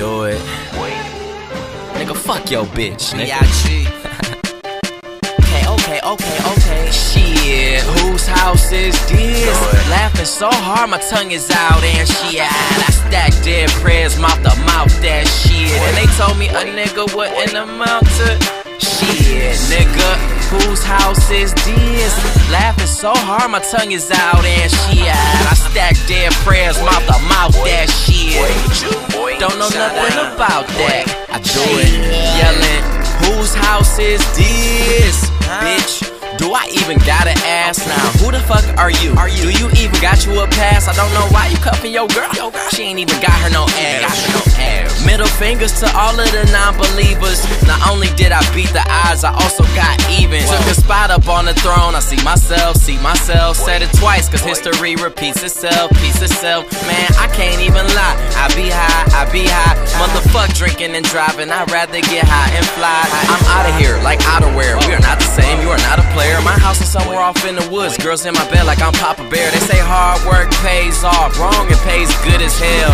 do it. Nigga, fuck your bitch, nigga. okay, okay, okay, okay. Shit, whose house is this? Laughing so hard, my tongue is out, and shit. I stack dead prayers, mouth to mouth, that shit. And they told me a nigga wouldn't amount to shit, nigga. Whose house is this? Laughing so hard, my tongue is out, and shit. I stack dead prayers, mouth to mouth, that shit. Don't know nothing about that. I do it. Yelling, whose house is this? Bitch. Do I even gotta ask now? Who the fuck are you? Are you? Do you even got you a pass? I don't know why you cuffing your girl. She ain't even got her no ass. Middle fingers to all of the non-believers. Not only did I beat the odds, I also got even. A spot up on the throne. I see myself, see myself. Said it twice, cause history repeats itself, piece itself. Man, I can't even lie. I be high, I be high. Motherfuck drinking and driving. I'd rather get high and fly. I'm out of here, somewhere off in the woods. Girls in my bed like I'm Papa Bear. They say hard work pays off. Wrong, it pays good as hell.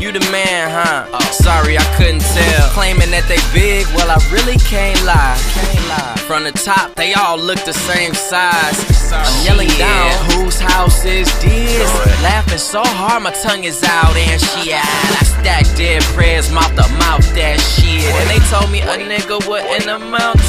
You the man, huh? Sorry, I couldn't tell. Claiming that they big, well, I really can't lie. From the top, they all look the same size. I'm yelling down, whose house is this? Laughing so hard, my tongue is out, and shit. I stack dead prayers, mouth to mouth, that shit. And they told me a nigga wouldn't amount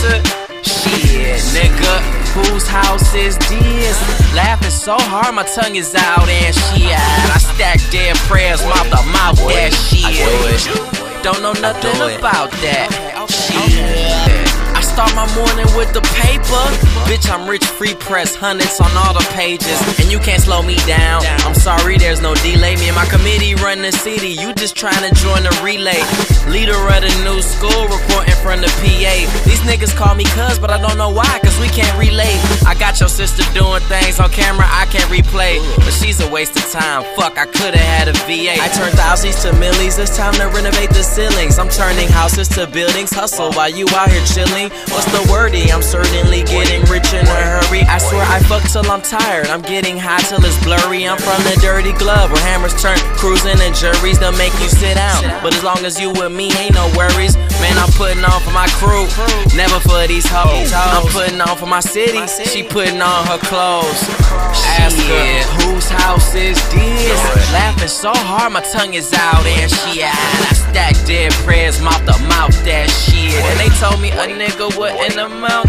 house is this? Laughing so hard, my tongue is out, and shit. I stack dead prayers, mouth to mouth, that shit. Don't know nothing about that. Shit. I start my morning with the paper. Bitch, I'm rich, free press, hundreds on all the pages. And you can't slow me down. I'm sorry, there's no delay. Me and my committee run the city. You just trying to join the relay. Leader of the new school, reporting from the PA. These niggas call me cuz, but I don't know why, cause we can't relate. I got your sister doing things on camera I can't replay. But she's a waste of time. Fuck, I could've had a VA. I turned thousands to millies. It's time to renovate the ceilings. I'm turning houses to buildings. Hustle while you out here chilling. What's the wordy? I'm certainly getting rich in a hurry. I swear I fuck till I'm tired. I'm getting high till it's blurry. I'm from the dirty glove where hammers turn cruising and juries to make you sit down. But as long as you with me, ain't no worries. Man, I'm putting on for my crew, never for these hoes. I'm putting on for my city. She putting on her clothes. Ask her whose house is this? Laughing so hard, my tongue is out, and she I stack dead prayers, mouth to mouth, that shit. And they told me a nigga wouldn't amount to shit, nigga.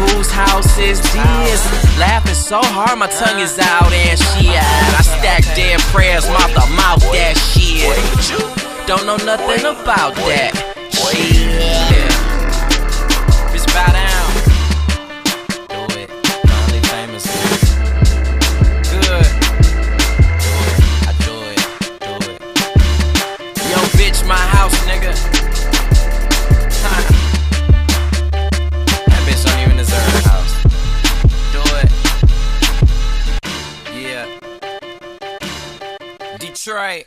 Whose house is this? Laughing so hard, my tongue is out, and shit. I stack dead prayers, mouth to mouth, that shit. Don't know nothing about that. Shit. That's right.